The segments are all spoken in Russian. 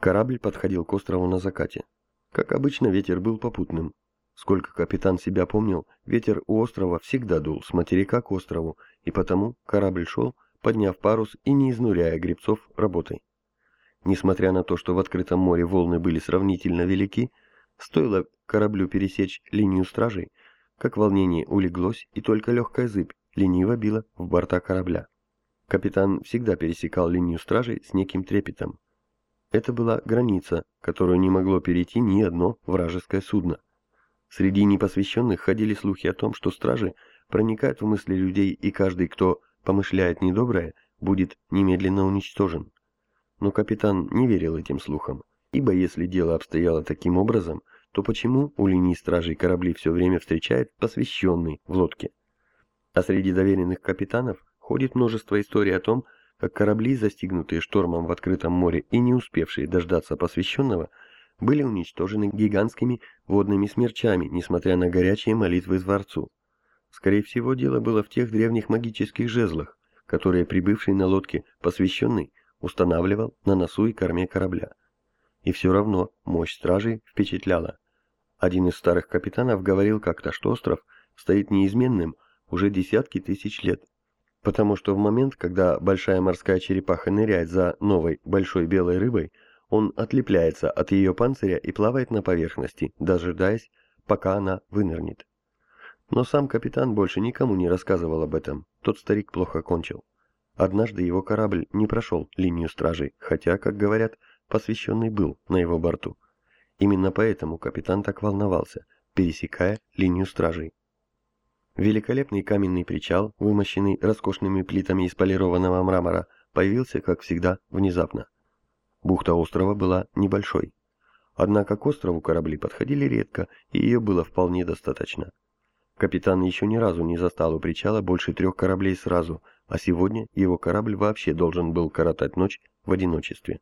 Корабль подходил к острову на закате. Как обычно, ветер был попутным. Сколько капитан себя помнил, ветер у острова всегда дул с материка к острову, и потому корабль шел, подняв парус и не изнуряя гребцов работой. Несмотря на то, что в открытом море волны были сравнительно велики, стоило кораблю пересечь линию стражей, как волнение улеглось, и только легкая зыбь лениво била в борта корабля. Капитан всегда пересекал линию стражей с неким трепетом. Это была граница, которую не могло перейти ни одно вражеское судно. Среди непосвященных ходили слухи о том, что стражи проникают в мысли людей, и каждый, кто помышляет недоброе, будет немедленно уничтожен. Но капитан не верил этим слухам, ибо если дело обстояло таким образом, то почему у линии стражей корабли все время встречает посвященный в лодке? А среди доверенных капитанов ходит множество историй о том, как корабли, застигнутые штормом в открытом море и не успевшие дождаться посвященного, были уничтожены гигантскими водными смерчами, несмотря на горячие молитвы Зворцу. Скорее всего, дело было в тех древних магических жезлах, которые прибывший на лодке посвященный устанавливал на носу и корме корабля. И все равно мощь стражей впечатляла. Один из старых капитанов говорил как-то, что остров стоит неизменным уже десятки тысяч лет, потому что в момент, когда большая морская черепаха ныряет за новой большой белой рыбой, он отлепляется от ее панциря и плавает на поверхности, дожидаясь, пока она вынырнет. Но сам капитан больше никому не рассказывал об этом, тот старик плохо кончил. Однажды его корабль не прошел линию стражей, хотя, как говорят, посвященный был на его борту. Именно поэтому капитан так волновался, пересекая линию стражей. Великолепный каменный причал, вымощенный роскошными плитами из полированного мрамора, появился, как всегда, внезапно. Бухта острова была небольшой. Однако к острову корабли подходили редко, и ее было вполне достаточно. Капитан еще ни разу не застал у причала больше трех кораблей сразу, а сегодня его корабль вообще должен был коротать ночь в одиночестве.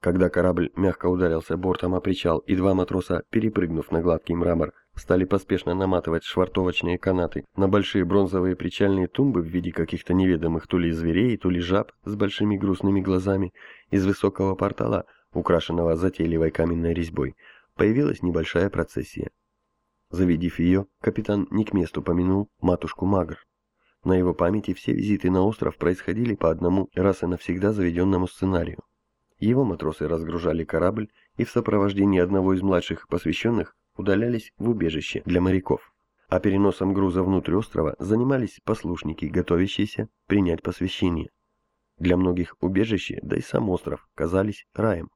Когда корабль мягко ударился бортом о причал, и два матроса, перепрыгнув на гладкий мрамор, стали поспешно наматывать швартовочные канаты на большие бронзовые причальные тумбы в виде каких-то неведомых то ли зверей, то ли жаб с большими грустными глазами, из высокого портала, украшенного затейливой каменной резьбой, появилась небольшая процессия. Завидев ее, капитан не к месту помянул матушку Магр. На его памяти все визиты на остров происходили по одному раз и навсегда заведенному сценарию. Его матросы разгружали корабль и в сопровождении одного из младших посвященных удалялись в убежище для моряков. А переносом груза внутрь острова занимались послушники, готовящиеся принять посвящение. Для многих убежище, да и сам остров, казались раем.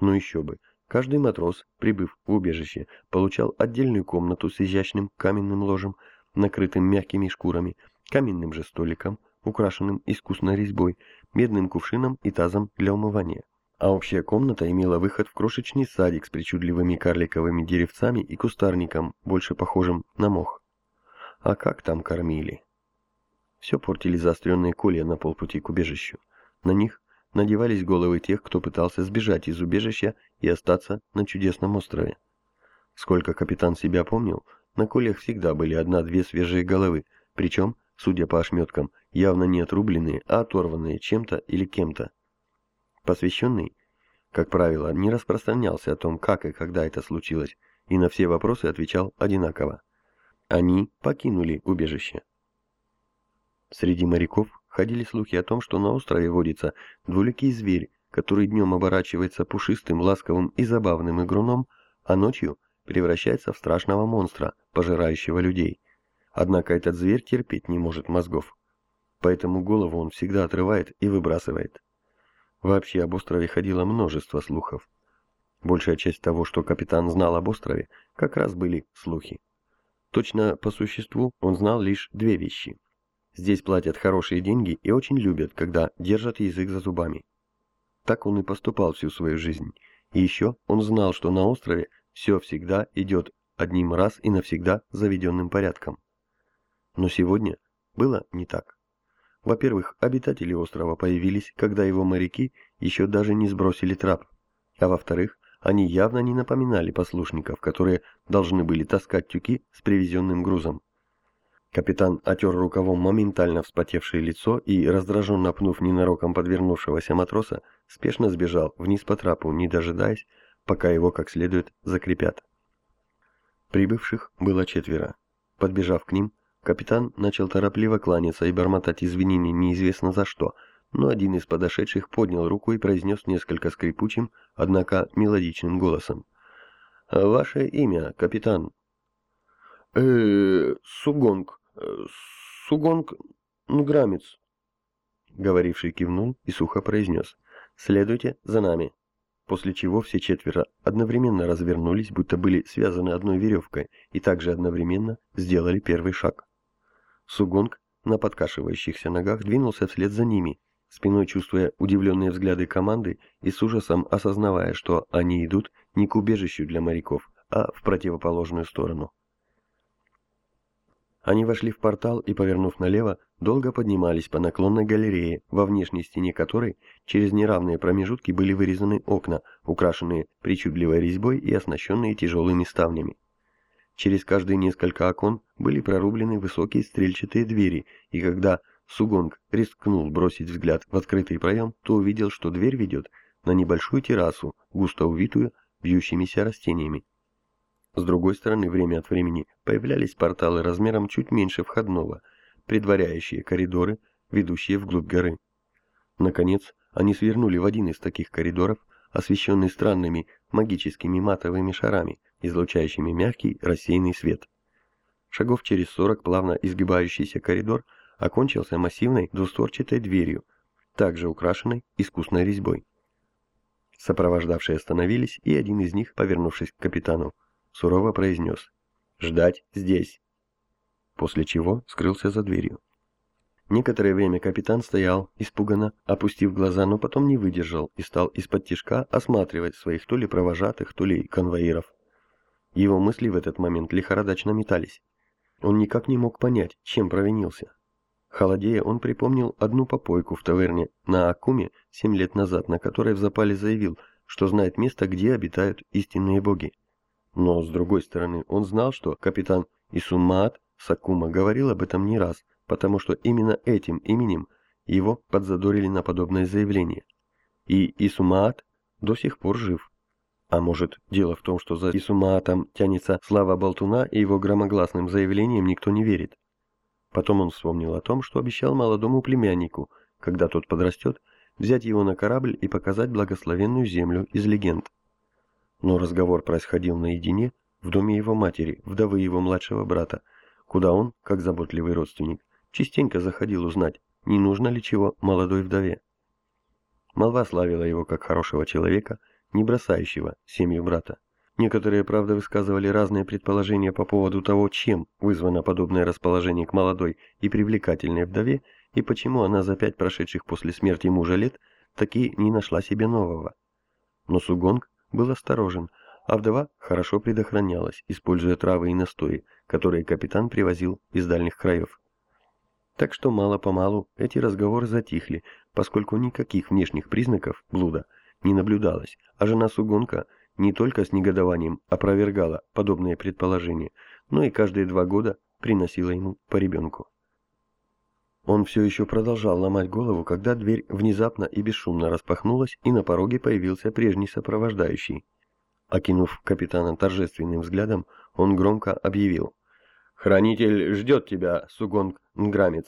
Но еще бы, Каждый матрос, прибыв в убежище, получал отдельную комнату с изящным каменным ложем, накрытым мягкими шкурами, каменным же столиком, украшенным искусной резьбой, медным кувшином и тазом для умывания. А общая комната имела выход в крошечный садик с причудливыми карликовыми деревцами и кустарником, больше похожим на мох. А как там кормили? Все портили заостренные колья на полпути к убежищу. На них надевались головы тех, кто пытался сбежать из убежища и остаться на чудесном острове. Сколько капитан себя помнил, на колях всегда были одна-две свежие головы, причем, судя по ошметкам, явно не отрубленные, а оторванные чем-то или кем-то. Посвященный, как правило, не распространялся о том, как и когда это случилось, и на все вопросы отвечал одинаково. Они покинули убежище. Среди моряков ходили слухи о том, что на острове водится двуликий зверь, который днем оборачивается пушистым, ласковым и забавным игруном, а ночью превращается в страшного монстра, пожирающего людей. Однако этот зверь терпеть не может мозгов. Поэтому голову он всегда отрывает и выбрасывает. Вообще об острове ходило множество слухов. Большая часть того, что капитан знал об острове, как раз были слухи. Точно по существу он знал лишь две вещи. Здесь платят хорошие деньги и очень любят, когда держат язык за зубами. Так он и поступал всю свою жизнь. И еще он знал, что на острове все всегда идет одним раз и навсегда заведенным порядком. Но сегодня было не так. Во-первых, обитатели острова появились, когда его моряки еще даже не сбросили трап. А во-вторых, они явно не напоминали послушников, которые должны были таскать тюки с привезенным грузом. Капитан отер рукавом моментально вспотевшее лицо и, раздраженно пнув ненароком подвернувшегося матроса, спешно сбежал вниз по трапу, не дожидаясь, пока его как следует закрепят. Прибывших было четверо. Подбежав к ним, капитан начал торопливо кланяться и бормотать извинения неизвестно за что, но один из подошедших поднял руку и произнес несколько скрипучим, однако мелодичным голосом. «Ваше имя, капитан?» э Сугонг, э, Сугонг Нграмец». Говоривший кивнул и сухо произнес. «Следуйте за нами» после чего все четверо одновременно развернулись, будто были связаны одной веревкой, и также одновременно сделали первый шаг. Сугонг на подкашивающихся ногах двинулся вслед за ними, спиной чувствуя удивленные взгляды команды и с ужасом осознавая, что они идут не к убежищу для моряков, а в противоположную сторону. Они вошли в портал и, повернув налево, долго поднимались по наклонной галерее, во внешней стене которой через неравные промежутки были вырезаны окна, украшенные причудливой резьбой и оснащенные тяжелыми ставнями. Через каждые несколько окон были прорублены высокие стрельчатые двери, и когда Сугонг рискнул бросить взгляд в открытый проем, то увидел, что дверь ведет на небольшую террасу, густо увитую вьющимися растениями. С другой стороны, время от времени появлялись порталы размером чуть меньше входного, предваряющие коридоры, ведущие вглубь горы. Наконец, они свернули в один из таких коридоров, освещенный странными магическими матовыми шарами, излучающими мягкий рассеянный свет. Шагов через сорок плавно изгибающийся коридор окончился массивной двустворчатой дверью, также украшенной искусной резьбой. Сопровождавшие остановились, и один из них, повернувшись к капитану, сурово произнес «Ждать здесь», после чего скрылся за дверью. Некоторое время капитан стоял, испуганно, опустив глаза, но потом не выдержал и стал из-под тишка осматривать своих то ли провожатых, то ли конвоиров. Его мысли в этот момент лихорадочно метались. Он никак не мог понять, чем провинился. Холодея, он припомнил одну попойку в таверне на Акуме семь лет назад, на которой в запале заявил, что знает место, где обитают истинные боги. Но, с другой стороны, он знал, что капитан Исумаат Сакума говорил об этом не раз, потому что именно этим именем его подзадорили на подобное заявление. И Исумаат до сих пор жив. А может, дело в том, что за Исумаатом тянется слава Болтуна, и его громогласным заявлением никто не верит. Потом он вспомнил о том, что обещал молодому племяннику, когда тот подрастет, взять его на корабль и показать благословенную землю из легенд. Но разговор происходил наедине в доме его матери, вдовы его младшего брата, куда он, как заботливый родственник, частенько заходил узнать, не нужно ли чего молодой вдове. Молва славила его как хорошего человека, не бросающего семью брата. Некоторые, правда, высказывали разные предположения по поводу того, чем вызвано подобное расположение к молодой и привлекательной вдове, и почему она за пять прошедших после смерти мужа лет таки не нашла себе нового. Но Сугонг был осторожен, а вдова хорошо предохранялась, используя травы и настои, которые капитан привозил из дальних краев. Так что мало-помалу эти разговоры затихли, поскольку никаких внешних признаков блуда не наблюдалось, а жена Сугонка не только с негодованием опровергала подобные предположения, но и каждые два года приносила ему по ребенку. Он все еще продолжал ломать голову, когда дверь внезапно и бесшумно распахнулась, и на пороге появился прежний сопровождающий. Окинув капитана торжественным взглядом, он громко объявил. «Хранитель ждет тебя, Сугонг Нграмец!»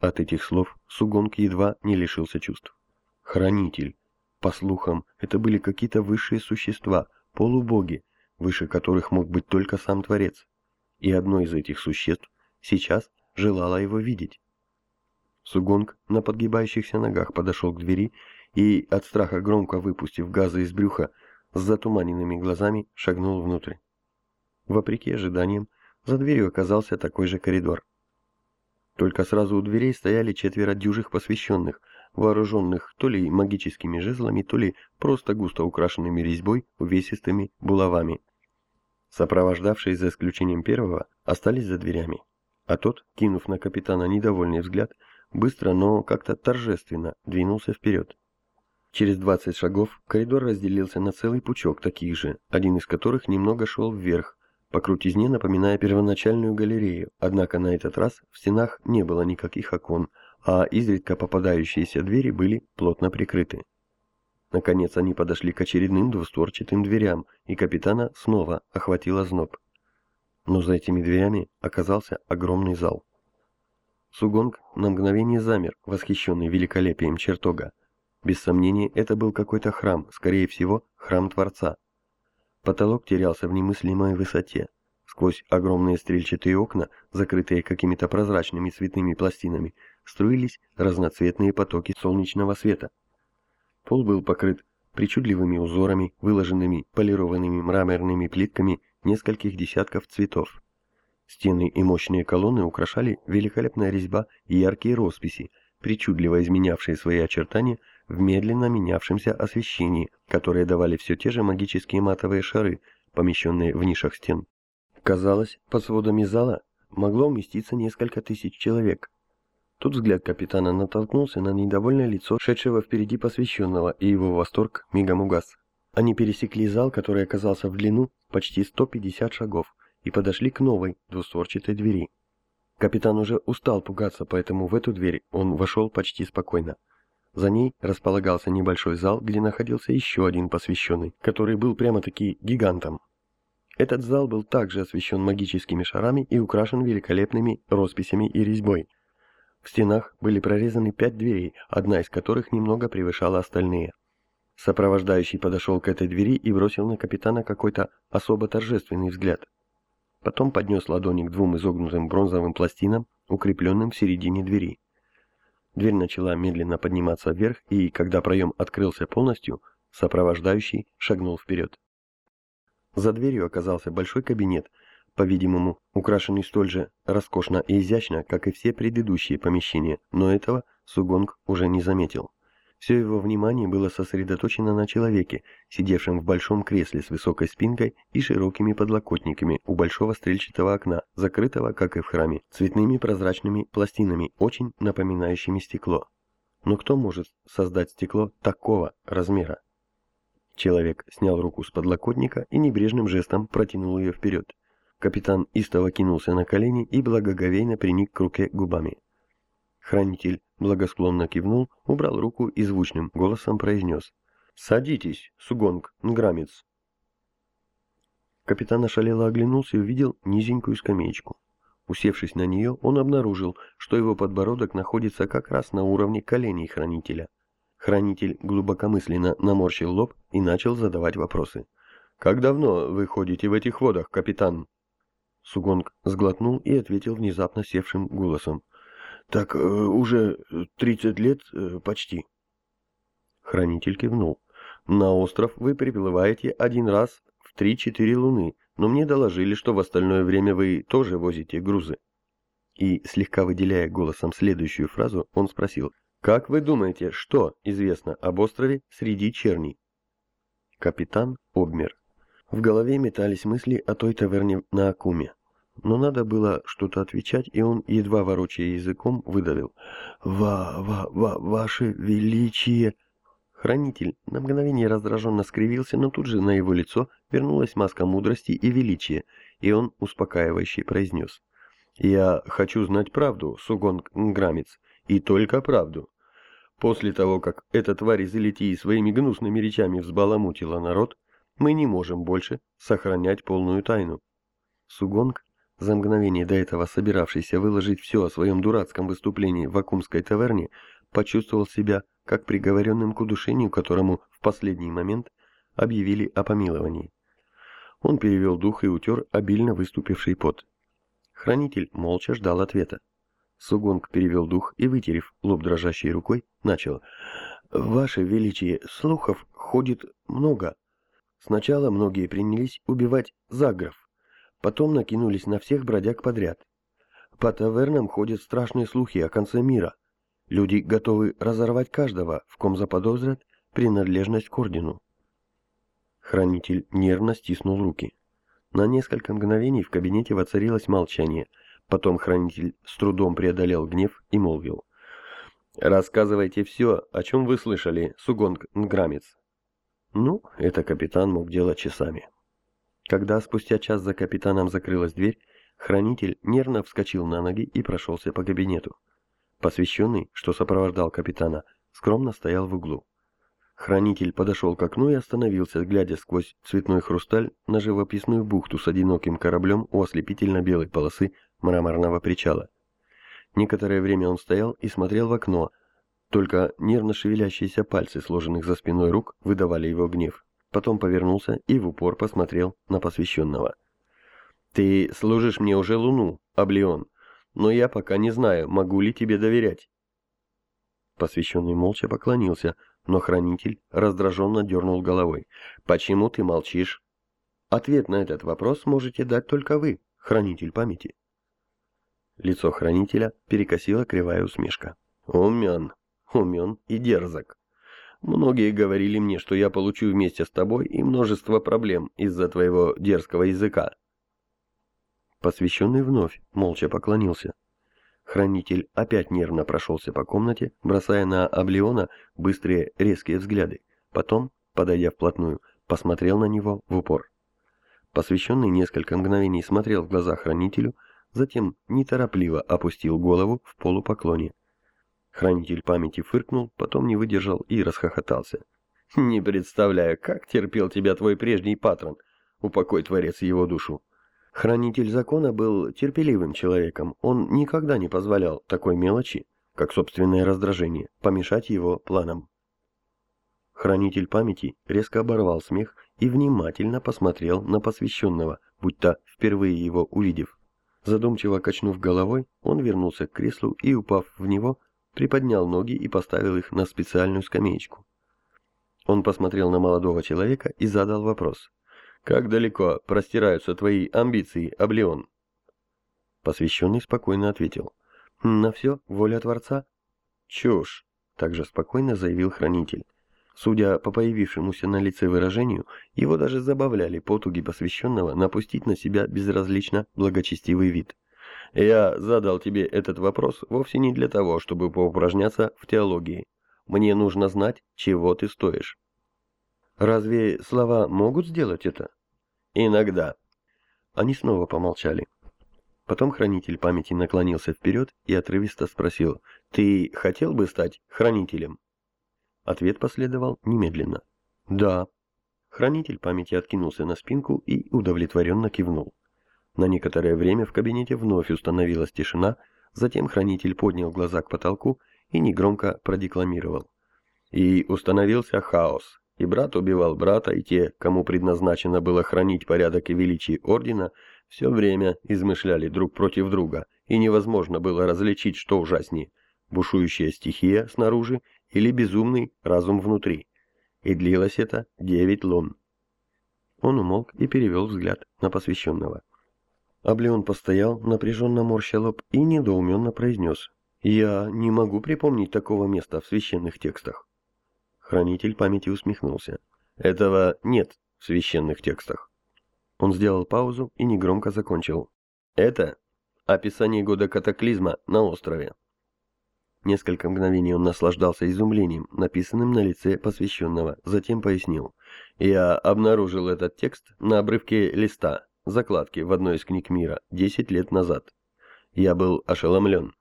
От этих слов Сугонг едва не лишился чувств. Хранитель. По слухам, это были какие-то высшие существа, полубоги, выше которых мог быть только сам Творец. И одно из этих существ сейчас желала его видеть. Сугонг на подгибающихся ногах подошел к двери и, от страха громко выпустив газы из брюха, с затуманенными глазами шагнул внутрь. Вопреки ожиданиям, за дверью оказался такой же коридор. Только сразу у дверей стояли четверо дюжих посвященных, вооруженных то ли магическими жезлами, то ли просто густо украшенными резьбой увесистыми булавами. Сопровождавшие за исключением первого остались за дверями. А тот, кинув на капитана недовольный взгляд, быстро, но как-то торжественно двинулся вперед. Через 20 шагов коридор разделился на целый пучок таких же, один из которых немного шел вверх, по крутизне напоминая первоначальную галерею, однако на этот раз в стенах не было никаких окон, а изредка попадающиеся двери были плотно прикрыты. Наконец они подошли к очередным двустворчатым дверям, и капитана снова охватила зноб. Но за этими дверями оказался огромный зал. Сугонг на мгновение замер, восхищенный великолепием чертога. Без сомнения, это был какой-то храм, скорее всего, храм Творца. Потолок терялся в немыслимой высоте. Сквозь огромные стрельчатые окна, закрытые какими-то прозрачными цветными пластинами, струились разноцветные потоки солнечного света. Пол был покрыт причудливыми узорами, выложенными полированными мраморными плитками нескольких десятков цветов. Стены и мощные колонны украшали великолепная резьба и яркие росписи, причудливо изменявшие свои очертания в медленно менявшемся освещении, которые давали все те же магические матовые шары, помещенные в нишах стен. Казалось, под сводами зала могло уместиться несколько тысяч человек. Тут взгляд капитана натолкнулся на недовольное лицо шедшего впереди посвященного, и его восторг мигом угас. Они пересекли зал, который оказался в длину почти 150 шагов, и подошли к новой двустворчатой двери. Капитан уже устал пугаться, поэтому в эту дверь он вошел почти спокойно. За ней располагался небольшой зал, где находился еще один посвященный, который был прямо-таки гигантом. Этот зал был также освещен магическими шарами и украшен великолепными росписями и резьбой. В стенах были прорезаны пять дверей, одна из которых немного превышала остальные. Сопровождающий подошел к этой двери и бросил на капитана какой-то особо торжественный взгляд. Потом поднес ладони к двум изогнутым бронзовым пластинам, укрепленным в середине двери. Дверь начала медленно подниматься вверх, и, когда проем открылся полностью, сопровождающий шагнул вперед. За дверью оказался большой кабинет, по-видимому, украшенный столь же роскошно и изящно, как и все предыдущие помещения, но этого Сугонг уже не заметил. Все его внимание было сосредоточено на человеке, сидевшем в большом кресле с высокой спинкой и широкими подлокотниками у большого стрельчатого окна, закрытого, как и в храме, цветными прозрачными пластинами, очень напоминающими стекло. Но кто может создать стекло такого размера? Человек снял руку с подлокотника и небрежным жестом протянул ее вперед. Капитан истово кинулся на колени и благоговейно приник к руке губами. Хранитель благосклонно кивнул, убрал руку и звучным голосом произнес. «Садитесь, Сугонг, Нграмец». Капитан ошалело оглянулся и увидел низенькую скамеечку. Усевшись на нее, он обнаружил, что его подбородок находится как раз на уровне коленей хранителя. Хранитель глубокомысленно наморщил лоб и начал задавать вопросы. «Как давно вы ходите в этих водах, капитан?» Сугонг сглотнул и ответил внезапно севшим голосом. Так э, уже 30 лет э, почти. Хранитель кивнул. На остров вы приплываете один раз в 3-4 луны, но мне доложили, что в остальное время вы тоже возите грузы. И, слегка выделяя голосом следующую фразу, он спросил, «Как вы думаете, что известно об острове среди черней?» Капитан обмер. В голове метались мысли о той таверне на Акуме. Но надо было что-то отвечать, и он, едва ворочая языком, выдавил. «Ва-ва-ва, ваше величие!» Хранитель на мгновение раздраженно скривился, но тут же на его лицо вернулась маска мудрости и величия, и он успокаивающе произнес. «Я хочу знать правду, Сугонг Нграмец, и только правду. После того, как эта тварь из Элитии своими гнусными речами взбаламутила народ, мы не можем больше сохранять полную тайну». Сугонг за мгновение до этого собиравшийся выложить все о своем дурацком выступлении в Акумской таверне, почувствовал себя как приговоренным к удушению, которому в последний момент объявили о помиловании. Он перевел дух и утер обильно выступивший пот. Хранитель молча ждал ответа. Сугонг перевел дух и, вытерев лоб дрожащей рукой, начал. «Ваше Величие, слухов ходит много. Сначала многие принялись убивать загров, Потом накинулись на всех бродяг подряд. По тавернам ходят страшные слухи о конце мира. Люди готовы разорвать каждого, в ком заподозрят принадлежность к ордену. Хранитель нервно стиснул руки. На несколько мгновений в кабинете воцарилось молчание. Потом хранитель с трудом преодолел гнев и молвил. «Рассказывайте все, о чем вы слышали, Сугонг Нграмец». Ну, это капитан мог делать часами. Когда спустя час за капитаном закрылась дверь, хранитель нервно вскочил на ноги и прошелся по кабинету. Посвященный, что сопровождал капитана, скромно стоял в углу. Хранитель подошел к окну и остановился, глядя сквозь цветной хрусталь на живописную бухту с одиноким кораблем у ослепительно-белой полосы мраморного причала. Некоторое время он стоял и смотрел в окно, только нервно шевелящиеся пальцы, сложенных за спиной рук, выдавали его гнев. Потом повернулся и в упор посмотрел на посвященного. «Ты служишь мне уже луну, Облеон, но я пока не знаю, могу ли тебе доверять». Посвященный молча поклонился, но хранитель раздраженно дернул головой. «Почему ты молчишь?» «Ответ на этот вопрос можете дать только вы, хранитель памяти». Лицо хранителя перекосила кривая усмешка. «Умен, умен и дерзок. Многие говорили мне, что я получу вместе с тобой и множество проблем из-за твоего дерзкого языка». Посвященный вновь молча поклонился. Хранитель опять нервно прошелся по комнате, бросая на Облеона быстрые резкие взгляды. Потом, подойдя вплотную, посмотрел на него в упор. Посвященный несколько мгновений смотрел в глаза хранителю, затем неторопливо опустил голову в полупоклоне. Хранитель памяти фыркнул, потом не выдержал и расхохотался. «Не представляю, как терпел тебя твой прежний патрон, упокой творец его душу. Хранитель закона был терпеливым человеком, он никогда не позволял такой мелочи, как собственное раздражение, помешать его планам. Хранитель памяти резко оборвал смех и внимательно посмотрел на посвященного, будто впервые его увидев. Задумчиво качнув головой, он вернулся к креслу и, упав в него, приподнял ноги и поставил их на специальную скамеечку. Он посмотрел на молодого человека и задал вопрос. «Как далеко простираются твои амбиции, Облеон?» Посвященный спокойно ответил. «На все, воля Творца». «Чушь», — также спокойно заявил хранитель. Судя по появившемуся на лице выражению, его даже забавляли потуги посвященного напустить на себя безразлично благочестивый вид. Я задал тебе этот вопрос вовсе не для того, чтобы поупражняться в теологии. Мне нужно знать, чего ты стоишь. Разве слова могут сделать это? Иногда. Они снова помолчали. Потом хранитель памяти наклонился вперед и отрывисто спросил, «Ты хотел бы стать хранителем?» Ответ последовал немедленно. «Да». Хранитель памяти откинулся на спинку и удовлетворенно кивнул. На некоторое время в кабинете вновь установилась тишина, затем хранитель поднял глаза к потолку и негромко продекламировал. И установился хаос, и брат убивал брата, и те, кому предназначено было хранить порядок и величие ордена, все время измышляли друг против друга, и невозможно было различить, что ужаснее – бушующая стихия снаружи или безумный разум внутри. И длилось это девять лун. Он умолк и перевел взгляд на посвященного. Облеон постоял, напряженно морща лоб и недоуменно произнес. «Я не могу припомнить такого места в священных текстах». Хранитель памяти усмехнулся. «Этого нет в священных текстах». Он сделал паузу и негромко закончил. «Это описание года катаклизма на острове». Несколько мгновений он наслаждался изумлением, написанным на лице посвященного, затем пояснил. «Я обнаружил этот текст на обрывке листа, закладки в одной из книг мира 10 лет назад. Я был ошеломлен.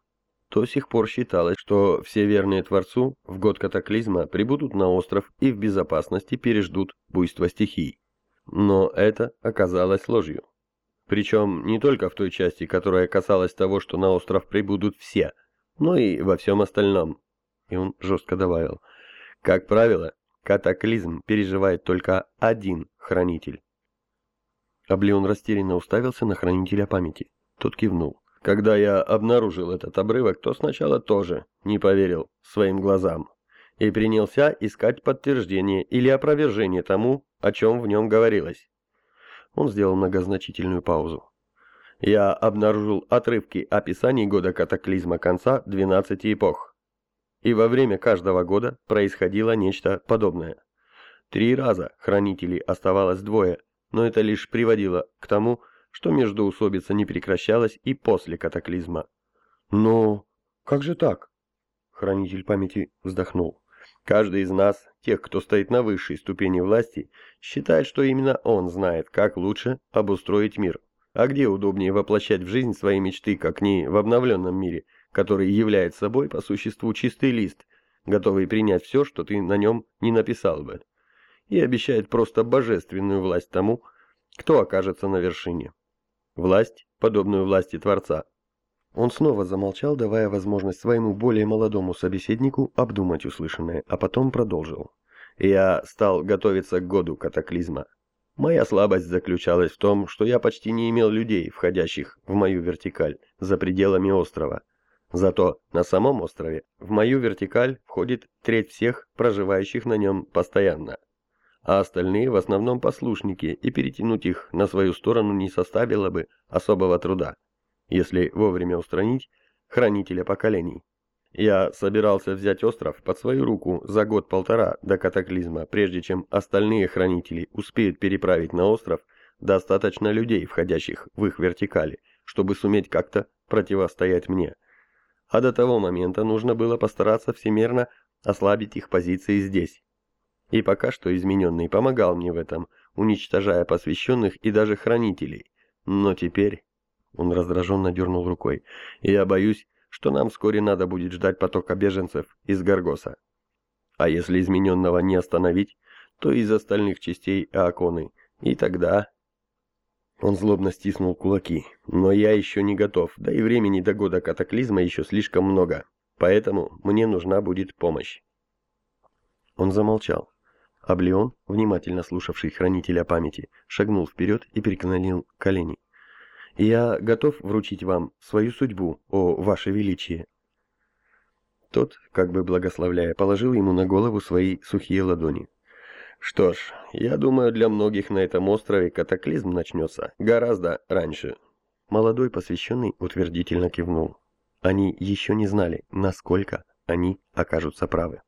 До сих пор считалось, что все верные Творцу в год катаклизма прибудут на остров и в безопасности переждут буйство стихий. Но это оказалось ложью. Причем не только в той части, которая касалась того, что на остров прибудут все, но и во всем остальном. И он жестко добавил. Как правило, катаклизм переживает только один хранитель. Облеон растерянно уставился на хранителя памяти. Тот кивнул. Когда я обнаружил этот обрывок, то сначала тоже не поверил своим глазам и принялся искать подтверждение или опровержение тому, о чем в нем говорилось. Он сделал многозначительную паузу. Я обнаружил отрывки описаний года катаклизма конца 12 эпох. И во время каждого года происходило нечто подобное. Три раза хранителей оставалось двое – но это лишь приводило к тому, что междоусобица не прекращалась и после катаклизма. «Но как же так?» Хранитель памяти вздохнул. Каждый из нас, тех, кто стоит на высшей ступени власти, считает, что именно он знает, как лучше обустроить мир. А где удобнее воплощать в жизнь свои мечты, как не в обновленном мире, который является собой по существу чистый лист, готовый принять все, что ты на нем не написал бы, и обещает просто божественную власть тому, кто окажется на вершине. Власть, подобную власти Творца. Он снова замолчал, давая возможность своему более молодому собеседнику обдумать услышанное, а потом продолжил. Я стал готовиться к году катаклизма. Моя слабость заключалась в том, что я почти не имел людей, входящих в мою вертикаль, за пределами острова. Зато на самом острове в мою вертикаль входит треть всех, проживающих на нем постоянно. А остальные в основном послушники, и перетянуть их на свою сторону не составило бы особого труда, если вовремя устранить хранителя поколений. Я собирался взять остров под свою руку за год-полтора до катаклизма, прежде чем остальные хранители успеют переправить на остров достаточно людей, входящих в их вертикали, чтобы суметь как-то противостоять мне. А до того момента нужно было постараться всемерно ослабить их позиции здесь. И пока что измененный помогал мне в этом, уничтожая посвященных и даже хранителей. Но теперь... Он раздраженно дернул рукой. «Я боюсь, что нам вскоре надо будет ждать потока беженцев из Гаргоса. А если измененного не остановить, то из остальных частей Ааконы. И тогда... Он злобно стиснул кулаки. Но я еще не готов, да и времени до года катаклизма еще слишком много. Поэтому мне нужна будет помощь. Он замолчал. Аблеон, внимательно слушавший хранителя памяти, шагнул вперед и преклонил колени. Я готов вручить вам свою судьбу, о ваше величие». Тот, как бы благословляя, положил ему на голову свои сухие ладони. «Что ж, я думаю, для многих на этом острове катаклизм начнется гораздо раньше». Молодой посвященный утвердительно кивнул. Они еще не знали, насколько они окажутся правы.